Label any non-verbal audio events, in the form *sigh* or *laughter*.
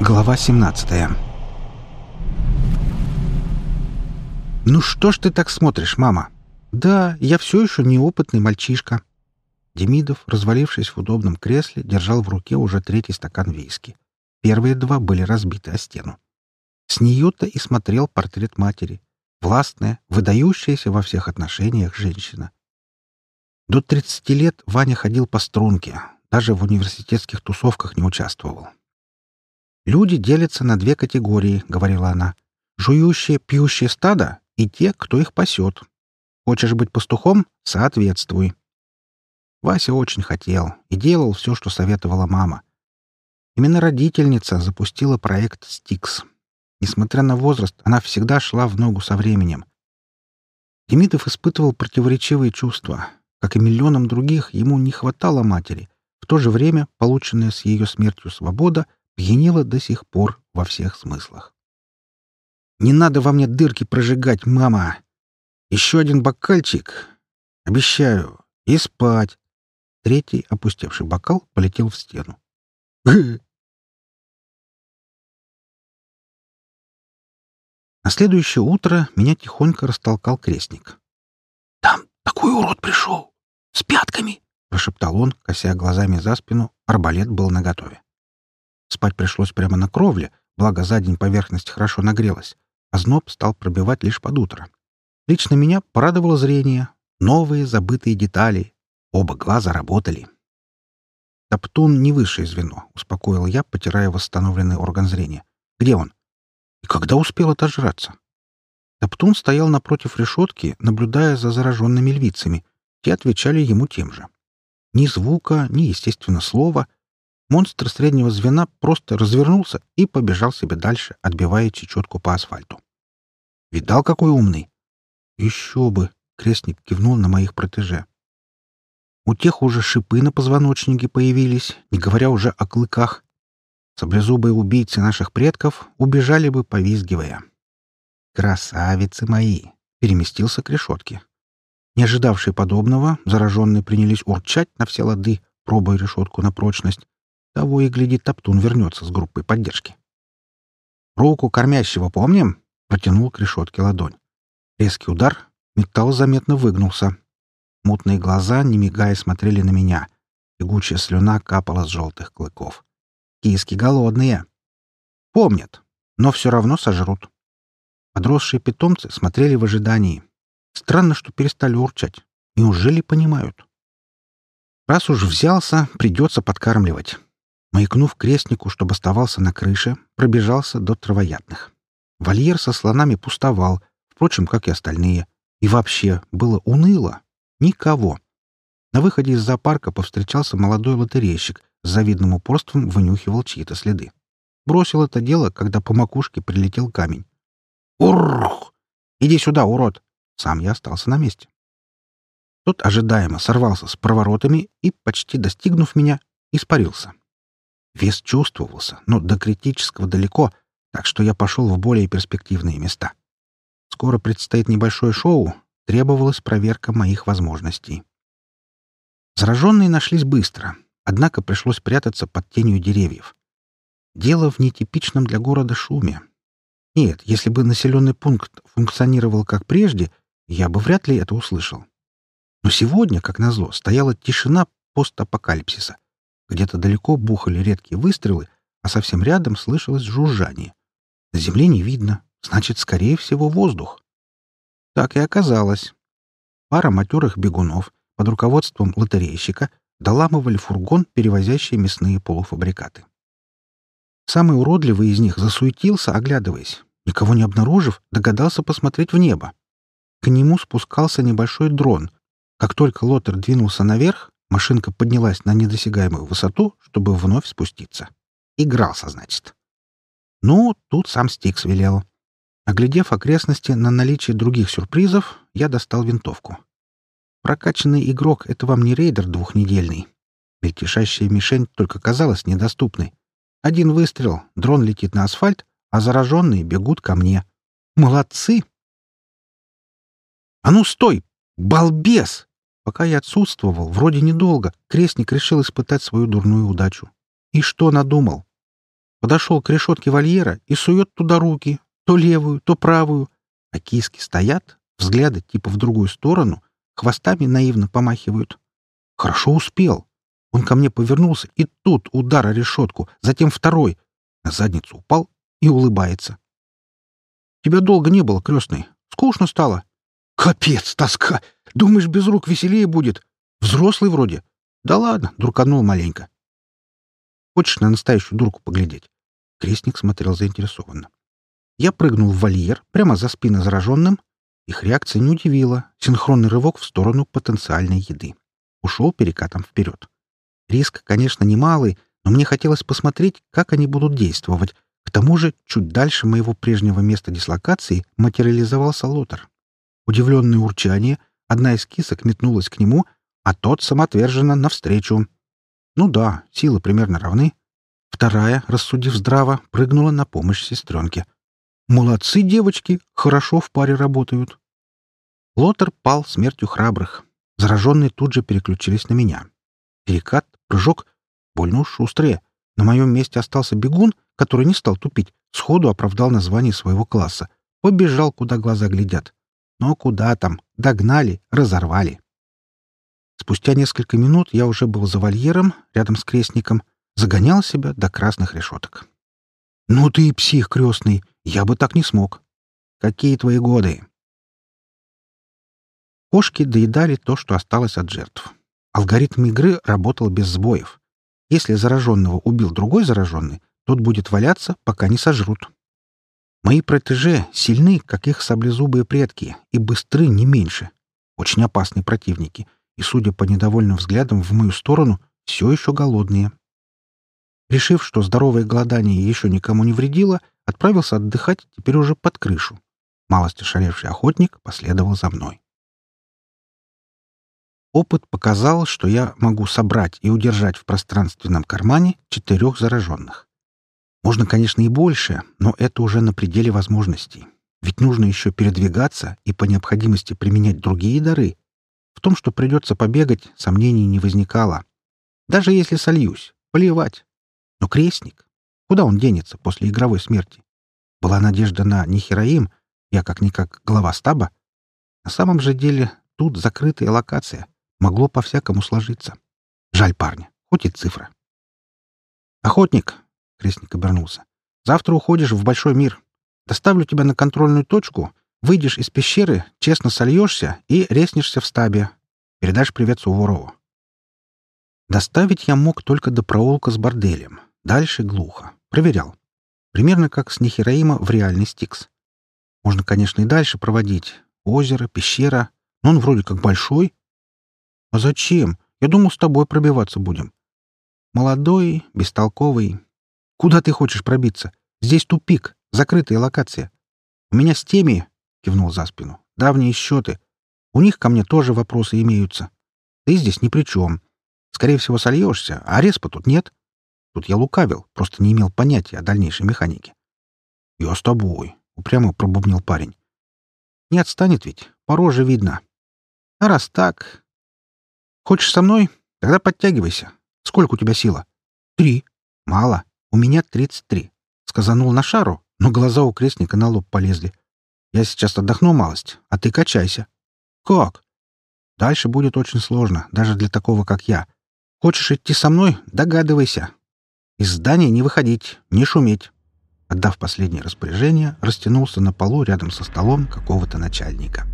Глава 17 «Ну что ж ты так смотришь, мама?» «Да, я все еще неопытный мальчишка». Демидов, развалившись в удобном кресле, держал в руке уже третий стакан виски. Первые два были разбиты о стену. С нее-то и смотрел портрет матери. Властная, выдающаяся во всех отношениях женщина. До 30 лет Ваня ходил по струнке, даже в университетских тусовках не участвовал. «Люди делятся на две категории», — говорила она. «Жующие, пьющие стадо и те, кто их пасет. Хочешь быть пастухом — соответствуй». Вася очень хотел и делал все, что советовала мама. Именно родительница запустила проект «Стикс». Несмотря на возраст, она всегда шла в ногу со временем. Демидов испытывал противоречивые чувства. Как и миллионам других, ему не хватало матери. В то же время полученная с ее смертью свобода пьянила до сих пор во всех смыслах. «Не надо во мне дырки прожигать, мама! Еще один бокальчик! Обещаю! И спать!» Третий, опустевший бокал, полетел в стену. *laughs* На следующее утро меня тихонько растолкал крестник. «Там такой урод пришел! С пятками!» — прошептал он, кося глазами за спину, арбалет был наготове. Спать пришлось прямо на кровле, благо за день поверхность хорошо нагрелась, а зноб стал пробивать лишь под утро. Лично меня порадовало зрение. Новые забытые детали. Оба глаза работали. Топтун не высшее звено, успокоил я, потирая восстановленный орган зрения. Где он? И когда успел отожраться? Топтун стоял напротив решетки, наблюдая за зараженными львицами. Те отвечали ему тем же. Ни звука, ни, естественно, слова. Монстр среднего звена просто развернулся и побежал себе дальше, отбивая чечетку по асфальту. «Видал, какой умный?» «Еще бы!» — крестник кивнул на моих протеже. У тех уже шипы на позвоночнике появились, не говоря уже о клыках. Саблезубые убийцы наших предков убежали бы, повизгивая. «Красавицы мои!» — переместился к решетке. Не ожидавшие подобного, зараженные принялись урчать на все лады, пробуя решетку на прочность. Того и глядит, Топтун вернется с группой поддержки. «Руку кормящего помним?» — протянул к решетке ладонь. Резкий удар, металл заметно выгнулся. Мутные глаза, не мигая, смотрели на меня. Тягучая слюна капала с желтых клыков. Киски голодные. Помнят, но все равно сожрут. Подросшие питомцы смотрели в ожидании. Странно, что перестали урчать. Неужели понимают? Раз уж взялся, придется подкармливать. Маякнув крестнику, чтобы оставался на крыше, пробежался до травоядных. Вольер со слонами пустовал, впрочем, как и остальные. И вообще было уныло. Никого. На выходе из зоопарка повстречался молодой лотерейщик, с завидным упорством вынюхивал чьи-то следы. Бросил это дело, когда по макушке прилетел камень. «Урррх! Иди сюда, урод!» Сам я остался на месте. Тот ожидаемо сорвался с проворотами и, почти достигнув меня, испарился. Вес чувствовался, но до критического далеко, так что я пошел в более перспективные места. Скоро предстоит небольшое шоу, требовалась проверка моих возможностей. Зараженные нашлись быстро — Однако пришлось прятаться под тенью деревьев. Дело в нетипичном для города шуме. Нет, если бы населенный пункт функционировал как прежде, я бы вряд ли это услышал. Но сегодня, как назло, стояла тишина постапокалипсиса. Где-то далеко бухали редкие выстрелы, а совсем рядом слышалось жужжание. На земле не видно, значит, скорее всего, воздух. Так и оказалось. Пара матерых бегунов под руководством лотерейщика доламывали фургон, перевозящий мясные полуфабрикаты. Самый уродливый из них засуетился, оглядываясь. Никого не обнаружив, догадался посмотреть в небо. К нему спускался небольшой дрон. Как только лотер двинулся наверх, машинка поднялась на недосягаемую высоту, чтобы вновь спуститься. Игрался, значит. Ну, тут сам Стикс велел. Оглядев окрестности на наличие других сюрпризов, я достал винтовку. Прокачанный игрок — это вам не рейдер двухнедельный. Мельтешащая мишень только казалась недоступной. Один выстрел, дрон летит на асфальт, а зараженные бегут ко мне. Молодцы! «А ну, стой! Балбес!» Пока я отсутствовал, вроде недолго, крестник решил испытать свою дурную удачу. И что надумал? Подошел к решетке вольера и сует туда руки, то левую, то правую, а киски стоят, взгляды типа в другую сторону, хвостами наивно помахивают. Хорошо успел. Он ко мне повернулся, и тут удар о решетку, затем второй. На задницу упал и улыбается. «Тебя долго не было, крестный. Скучно стало?» «Капец, тоска! Думаешь, без рук веселее будет? Взрослый вроде. Да ладно, дурканул маленько. Хочешь на настоящую дурку поглядеть?» Крестник смотрел заинтересованно. Я прыгнул в вольер, прямо за спиной зараженным. Их реакция не удивила. Синхронный рывок в сторону потенциальной еды. Ушел перекатом вперед. Риск, конечно, немалый, но мне хотелось посмотреть, как они будут действовать. К тому же, чуть дальше моего прежнего места дислокации материализовался лотер. Удивленное урчание, одна из кисок метнулась к нему, а тот самоотверженно навстречу. Ну да, силы примерно равны. Вторая, рассудив здраво, прыгнула на помощь сестренке. «Молодцы, девочки! Хорошо в паре работают!» Лотер пал смертью храбрых. Зараженные тут же переключились на меня. Перекат, прыжок. Больно уж шустрые. На моем месте остался бегун, который не стал тупить, сходу оправдал название своего класса. Побежал, куда глаза глядят. Но куда там? Догнали, разорвали. Спустя несколько минут я уже был за вольером, рядом с крестником, загонял себя до красных решеток. «Ну ты и псих крестный! Я бы так не смог!» «Какие твои годы?» Кошки доедали то, что осталось от жертв. Алгоритм игры работал без сбоев. Если зараженного убил другой зараженный, тот будет валяться, пока не сожрут. Мои протеже сильны, как их саблезубые предки, и быстры не меньше. Очень опасные противники, и, судя по недовольным взглядам в мою сторону, все еще голодные. Решив, что здоровое голодание еще никому не вредило, отправился отдыхать теперь уже под крышу. Малость ошалевший охотник последовал за мной. Опыт показал, что я могу собрать и удержать в пространственном кармане четырех зараженных. Можно, конечно, и больше, но это уже на пределе возможностей. Ведь нужно еще передвигаться и по необходимости применять другие дары. В том, что придется побегать, сомнений не возникало. Даже если сольюсь, плевать. Но крестник, куда он денется после игровой смерти? Была надежда на Нихераим, я как-никак глава стаба. На самом же деле тут закрытая локация. Могло по-всякому сложиться. Жаль парня, хоть и цифра. «Охотник!» — крестник обернулся. «Завтра уходишь в большой мир. Доставлю тебя на контрольную точку, выйдешь из пещеры, честно сольешься и резнешься в стабе. Передашь привет Суворову». Доставить я мог только до проулка с борделем. Дальше глухо. Проверял. Примерно как с Нихераима в реальный Стикс. Можно, конечно, и дальше проводить. Озеро, пещера. Но он вроде как большой, «А зачем? Я думал, с тобой пробиваться будем». «Молодой, бестолковый. Куда ты хочешь пробиться? Здесь тупик, закрытая локация. У меня с теми...» — кивнул за спину. «Давние счеты. У них ко мне тоже вопросы имеются. Ты здесь ни при чем. Скорее всего, сольешься, а респа тут нет. Тут я лукавил, просто не имел понятия о дальнейшей механике». «Я с тобой», — упрямо пробубнил парень. «Не отстанет ведь, по роже видно. А раз так, Хочешь со мной? Тогда подтягивайся. Сколько у тебя сила? Три. Мало. У меня тридцать три. Сказанул на шару, но глаза у крестника на лоб полезли. Я сейчас отдохну малость, а ты качайся. Как? Дальше будет очень сложно, даже для такого, как я. Хочешь идти со мной? Догадывайся. Из здания не выходить, не шуметь. Отдав последнее распоряжение, растянулся на полу рядом со столом какого-то начальника.